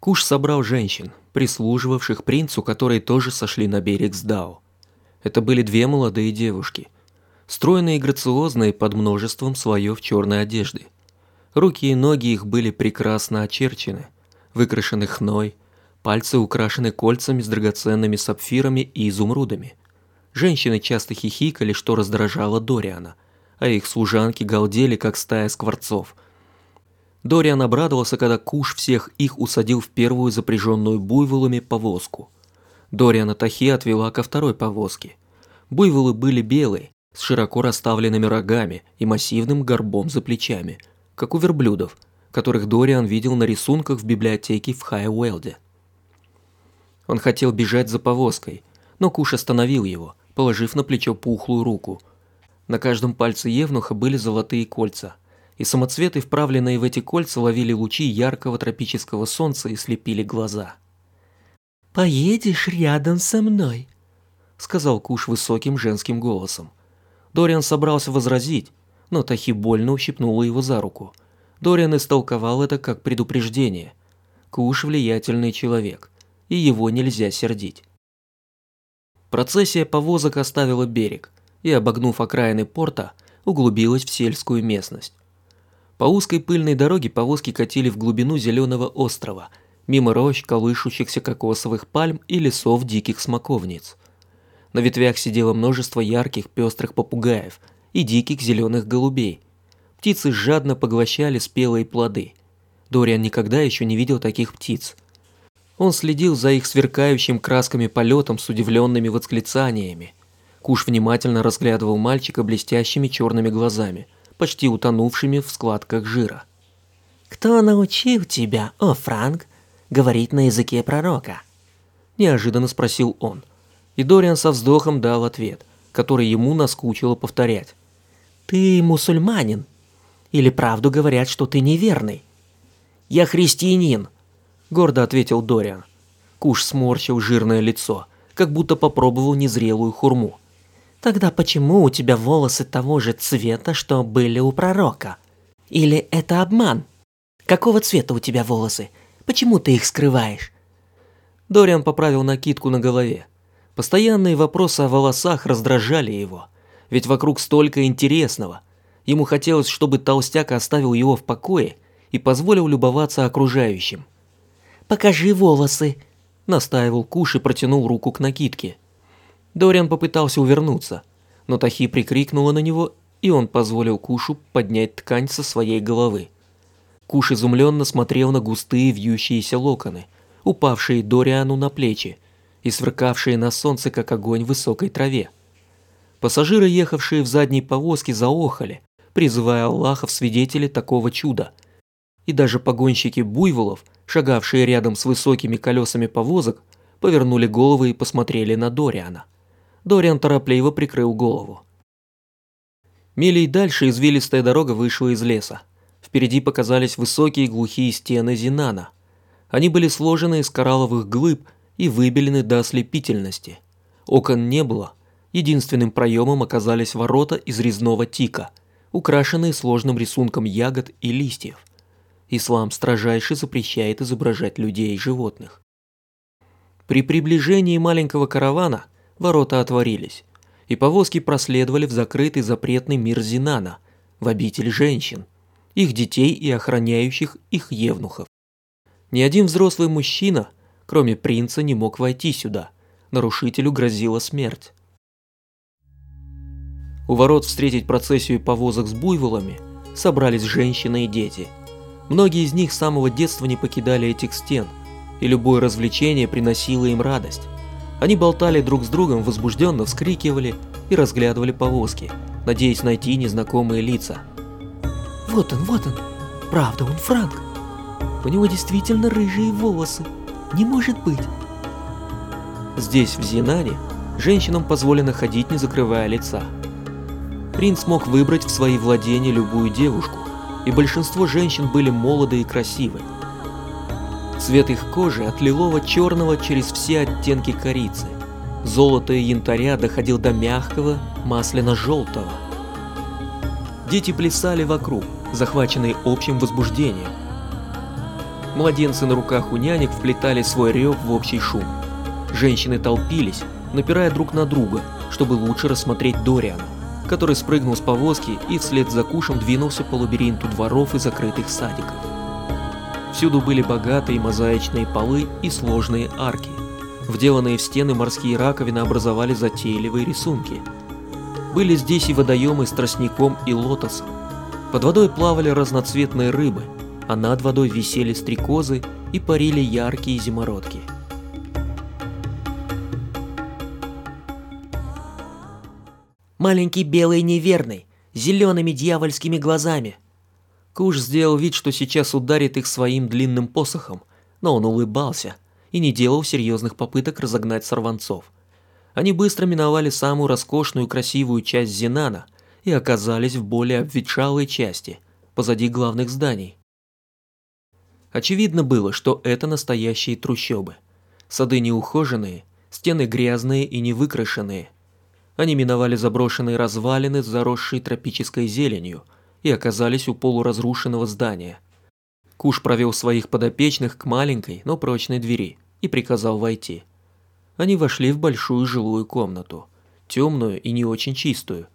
Куш собрал женщин, прислуживавших принцу, которые тоже сошли на берег с Дао. Это были две молодые девушки, стройные и грациозные под множеством слоев черной одежды. Руки и ноги их были прекрасно очерчены, выкрашены хной, пальцы украшены кольцами с драгоценными сапфирами и изумрудами. Женщины часто хихикали, что раздражало Дориана, а их служанки галдели, как стая скворцов – Дориан обрадовался, когда Куш всех их усадил в первую запряженную буйволами повозку. Дориана Тахи отвела ко второй повозке. Буйволы были белые, с широко расставленными рогами и массивным горбом за плечами, как у верблюдов, которых Дориан видел на рисунках в библиотеке в Хайуэлде. Он хотел бежать за повозкой, но Куш остановил его, положив на плечо пухлую руку. На каждом пальце Евнуха были золотые кольца – и самоцветы, вправленные в эти кольца, ловили лучи яркого тропического солнца и слепили глаза. «Поедешь рядом со мной», — сказал Куш высоким женским голосом. Дориан собрался возразить, но Тахи больно ущипнула его за руку. Дориан истолковал это как предупреждение. Куш влиятельный человек, и его нельзя сердить. Процессия повозок оставила берег и, обогнув окраины порта, углубилась в сельскую местность. По узкой пыльной дороге повозки катили в глубину зеленого острова, мимо рощ, колышущихся кокосовых пальм и лесов диких смоковниц. На ветвях сидело множество ярких пестрых попугаев и диких зеленых голубей. Птицы жадно поглощали спелые плоды. Дориан никогда еще не видел таких птиц. Он следил за их сверкающим красками полетом с удивленными восклицаниями. Куш внимательно разглядывал мальчика блестящими черными глазами – почти утонувшими в складках жира. «Кто научил тебя, о Франк, говорить на языке пророка?» Неожиданно спросил он. И Дориан со вздохом дал ответ, который ему наскучило повторять. «Ты мусульманин? Или правду говорят, что ты неверный?» «Я христианин», — гордо ответил Дориан. Куш сморщил жирное лицо, как будто попробовал незрелую хурму. Тогда почему у тебя волосы того же цвета, что были у пророка? Или это обман? Какого цвета у тебя волосы? Почему ты их скрываешь? Дориан поправил накидку на голове. Постоянные вопросы о волосах раздражали его, ведь вокруг столько интересного. Ему хотелось, чтобы толстяк оставил его в покое и позволил любоваться окружающим. «Покажи волосы», — настаивал Куш и протянул руку к накидке. Дориан попытался увернуться, но Тахи прикрикнула на него, и он позволил Кушу поднять ткань со своей головы. Куш изумленно смотрел на густые вьющиеся локоны, упавшие Дориану на плечи и сверкавшие на солнце, как огонь в высокой траве. Пассажиры, ехавшие в задней повозке, заохали, призывая Аллаха в свидетели такого чуда. И даже погонщики буйволов, шагавшие рядом с высокими колесами повозок, повернули головы и посмотрели на Дориана. Дориан торопливо прикрыл голову. Милей дальше извилистая дорога вышла из леса. Впереди показались высокие глухие стены Зинана. Они были сложены из коралловых глыб и выбелены до ослепительности. Окон не было. Единственным проемом оказались ворота из резного тика, украшенные сложным рисунком ягод и листьев. Ислам строжайше запрещает изображать людей и животных. При приближении маленького каравана – ворота отворились, и повозки проследовали в закрытый запретный мир Зинана, в обитель женщин, их детей и охраняющих их евнухов. Ни один взрослый мужчина, кроме принца, не мог войти сюда, нарушителю грозила смерть. У ворот встретить процессию повозок с буйволами собрались женщины и дети. Многие из них с самого детства не покидали этих стен, и любое развлечение приносило им радость. Они болтали друг с другом, возбужденно вскрикивали и разглядывали повозки, надеясь найти незнакомые лица. «Вот он, вот он! Правда, он Франк! У него действительно рыжие волосы! Не может быть!» Здесь, в Зинане, женщинам позволено ходить, не закрывая лица. Принц мог выбрать в свои владения любую девушку, и большинство женщин были молоды и красивы. Цвет их кожи от лилово-черного через все оттенки корицы. Золото и янтаря доходил до мягкого, масляно-желтого. Дети плясали вокруг, захваченные общим возбуждением. Младенцы на руках у нянек вплетали свой рев в общий шум. Женщины толпились, напирая друг на друга, чтобы лучше рассмотреть Дориана, который спрыгнул с повозки и вслед за кушем двинулся по лабиринту дворов и закрытых садиков. Всюду были богатые мозаичные полы и сложные арки. Вделанные в стены морские раковины образовали затейливые рисунки. Были здесь и водоемы с тростником и лотосом. Под водой плавали разноцветные рыбы, а над водой висели стрекозы и парили яркие зимородки. Маленький белый неверный, зелеными дьявольскими глазами. Куш сделал вид, что сейчас ударит их своим длинным посохом, но он улыбался и не делал серьезных попыток разогнать сорванцов. Они быстро миновали самую роскошную и красивую часть Зинана и оказались в более обветшалой части, позади главных зданий. Очевидно было, что это настоящие трущобы. Сады неухоженные, стены грязные и невыкрашенные – они миновали заброшенные развалины, заросшие тропической зеленью, и оказались у полуразрушенного здания. Куш провел своих подопечных к маленькой, но прочной двери и приказал войти. Они вошли в большую жилую комнату, темную и не очень чистую.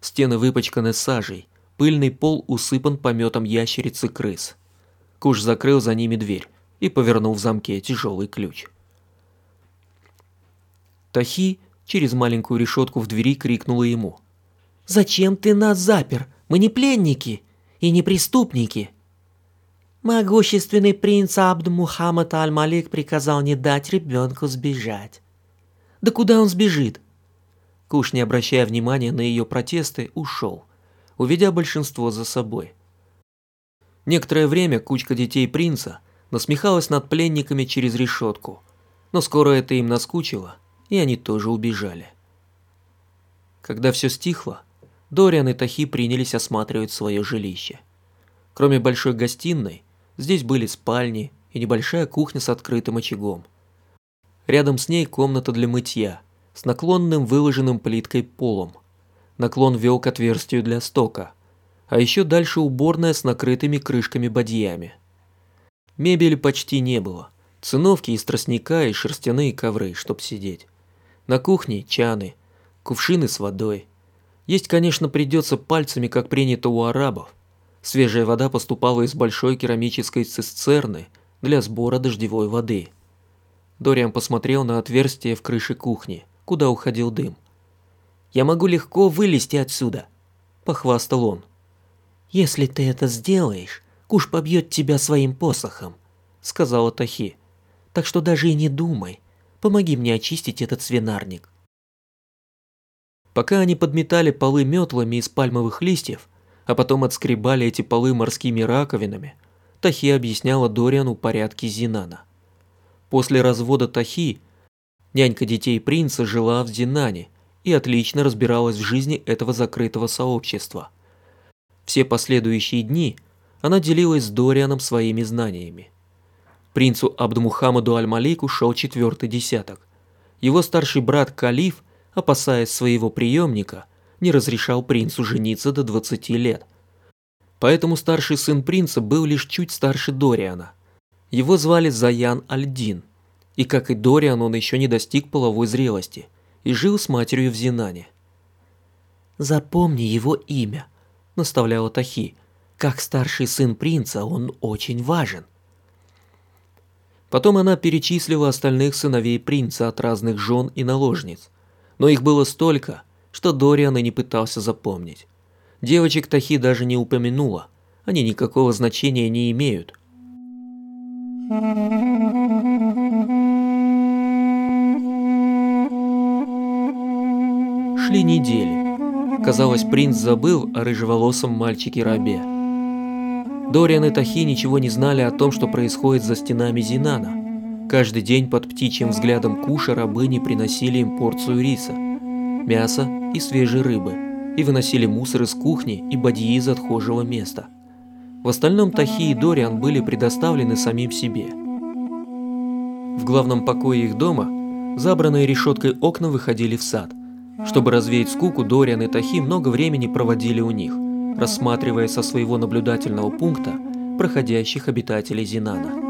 Стены выпачканы сажей, пыльный пол усыпан пометом ящериц и крыс. Куш закрыл за ними дверь и повернул в замке тяжелый ключ. Тахи через маленькую решетку в двери крикнула ему. «Зачем ты нас запер? Мы не пленники и не преступники!» Могущественный принц Абд Мухаммад Аль-Малик приказал не дать ребенку сбежать. «Да куда он сбежит?» Куш, не обращая внимания на ее протесты, ушел, уведя большинство за собой. Некоторое время кучка детей принца насмехалась над пленниками через решетку, но скоро это им наскучило, и они тоже убежали. Когда все стихло, Дориан и Тахи принялись осматривать свое жилище. Кроме большой гостиной, здесь были спальни и небольшая кухня с открытым очагом. Рядом с ней комната для мытья, с наклонным выложенным плиткой полом. Наклон вел к отверстию для стока, а еще дальше уборная с накрытыми крышками-бадьями. Мебели почти не было, циновки из тростника и шерстяные ковры, чтоб сидеть. На кухне чаны, кувшины с водой. Есть, конечно, придется пальцами, как принято у арабов. Свежая вода поступала из большой керамической цистерны для сбора дождевой воды. Дориан посмотрел на отверстие в крыше кухни, куда уходил дым. «Я могу легко вылезти отсюда», – похвастал он. «Если ты это сделаешь, Куш побьет тебя своим посохом», – сказала Тахи. «Так что даже и не думай. Помоги мне очистить этот свинарник. Пока они подметали полы метлами из пальмовых листьев, а потом отскребали эти полы морскими раковинами, Тахи объясняла Дориану порядки Зинана. После развода Тахи нянька детей принца жила в Зинане и отлично разбиралась в жизни этого закрытого сообщества. Все последующие дни она делилась с Дорианом своими знаниями. Принцу Абдмухамаду Аль-Малику шел четвертый десяток. Его старший брат Калиф, опасаясь своего преемника, не разрешал принцу жениться до 20 лет. Поэтому старший сын принца был лишь чуть старше Дориана. Его звали Заян Аль-Дин, и как и Дориан, он еще не достиг половой зрелости и жил с матерью в Зинане. «Запомни его имя», – наставляла Тахи. «Как старший сын принца он очень важен». Потом она перечислила остальных сыновей принца от разных жен и наложниц. Но их было столько, что Дориан и не пытался запомнить. Девочек Тахи даже не упомянула, они никакого значения не имеют. Шли недели. Казалось, принц забыл о рыжеволосом мальчике-рабе. Дориан и Тахи ничего не знали о том, что происходит за стенами Зинана. Каждый день под птичьим взглядом Куша рабыни приносили им порцию риса, мяса и свежей рыбы и выносили мусор из кухни и бадьи из отхожего места. В остальном Тахи и Дориан были предоставлены самим себе. В главном покое их дома забранные решеткой окна выходили в сад. Чтобы развеять скуку, Дориан и Тахи много времени проводили у них рассматривая со своего наблюдательного пункта проходящих обитателей Зинана.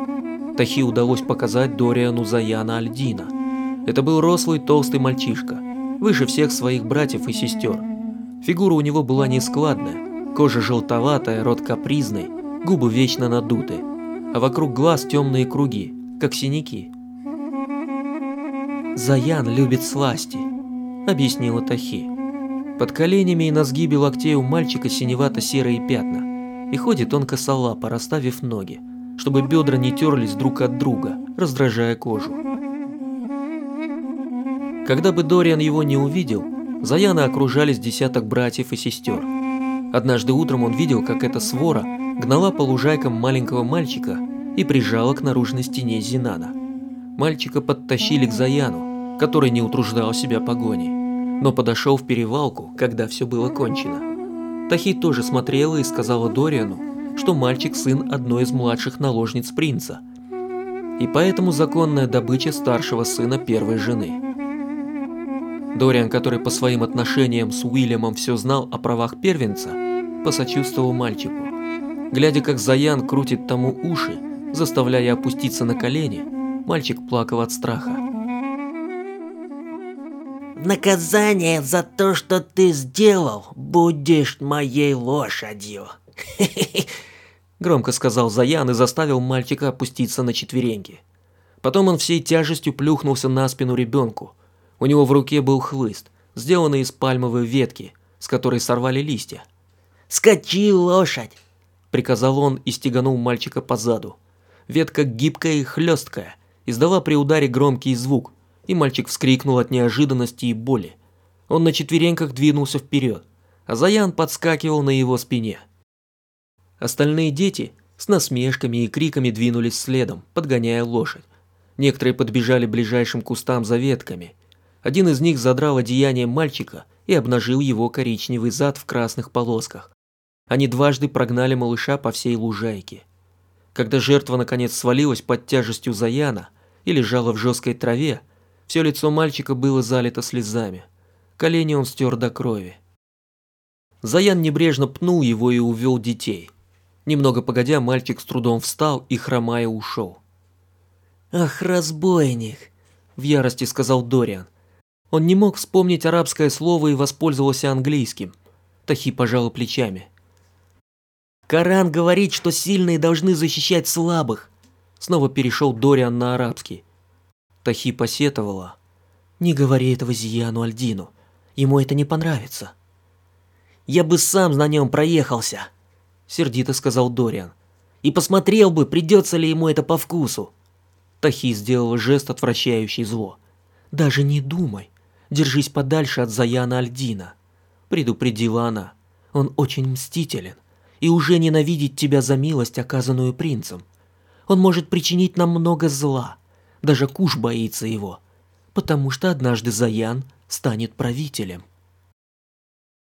Тахи удалось показать Дориану Заяна Альдина. Это был рослый толстый мальчишка, выше всех своих братьев и сестер. Фигура у него была нескладная, кожа желтоватая, рот капризный, губы вечно надуты, а вокруг глаз темные круги, как синяки. «Заян любит сласти», — объяснила Тахи. Под коленями и на сгибе локтей у мальчика синевато-серые пятна, и ходит он косолапо, расставив ноги, чтобы бедра не терлись друг от друга, раздражая кожу. Когда бы Дориан его не увидел, Заяна окружались десяток братьев и сестер. Однажды утром он видел, как эта свора гнала по лужайкам маленького мальчика и прижала к наружной стене Зинана. Мальчика подтащили к Заяну, который не утруждал себя погоней, но подошел в перевалку, когда все было кончено. Тахи тоже смотрела и сказала Дориану, что мальчик сын одной из младших наложниц принца, и поэтому законная добыча старшего сына первой жены. Дориан, который по своим отношениям с Уильямом все знал о правах первенца, посочувствовал мальчику. Глядя, как Заян крутит тому уши, заставляя опуститься на колени, мальчик плакал от страха. «Наказание за то, что ты сделал, будешь моей лошадью!» Громко сказал Заян и заставил мальчика опуститься на четвереньки. Потом он всей тяжестью плюхнулся на спину ребенку, у него в руке был хлыст, сделанный из пальмовой ветки, с которой сорвали листья. «Скачи, лошадь!» – приказал он и стеганул мальчика по заду. Ветка гибкая и хлесткая, издала при ударе громкий звук, и мальчик вскрикнул от неожиданности и боли. Он на четвереньках двинулся вперед, а Заян подскакивал на его спине. Остальные дети с насмешками и криками двинулись следом, подгоняя лошадь. Некоторые подбежали ближайшим кустам за ветками, один из них задрал одеяние мальчика и обнажил его коричневый зад в красных полосках. Они дважды прогнали малыша по всей лужайке. Когда жертва наконец свалилась под тяжестью Заяна и лежала в жесткой траве, все лицо мальчика было залито слезами. Колени он стер до крови. Заян небрежно пнул его и увел детей. Немного погодя, мальчик с трудом встал и, хромая, ушел. «Ах, разбойник!» – в ярости сказал Дориан. Он не мог вспомнить арабское слово и воспользовался английским. Тахи пожал плечами. Коран говорит, что сильные должны защищать слабых. Снова перешел Дориан на арабский. Тахи посетовала. Не говори этого Зияну Альдину. Ему это не понравится. Я бы сам на нем проехался, сердито сказал Дориан. И посмотрел бы, придется ли ему это по вкусу. Тахи сделала жест, отвращающий зло. Даже не думай. Держись подальше от Заяна Альдина, предупредила она. Он очень мстителен и уже ненавидит тебя за милость, оказанную принцем. Он может причинить нам много зла. Даже Куш боится его, потому что однажды Заян станет правителем.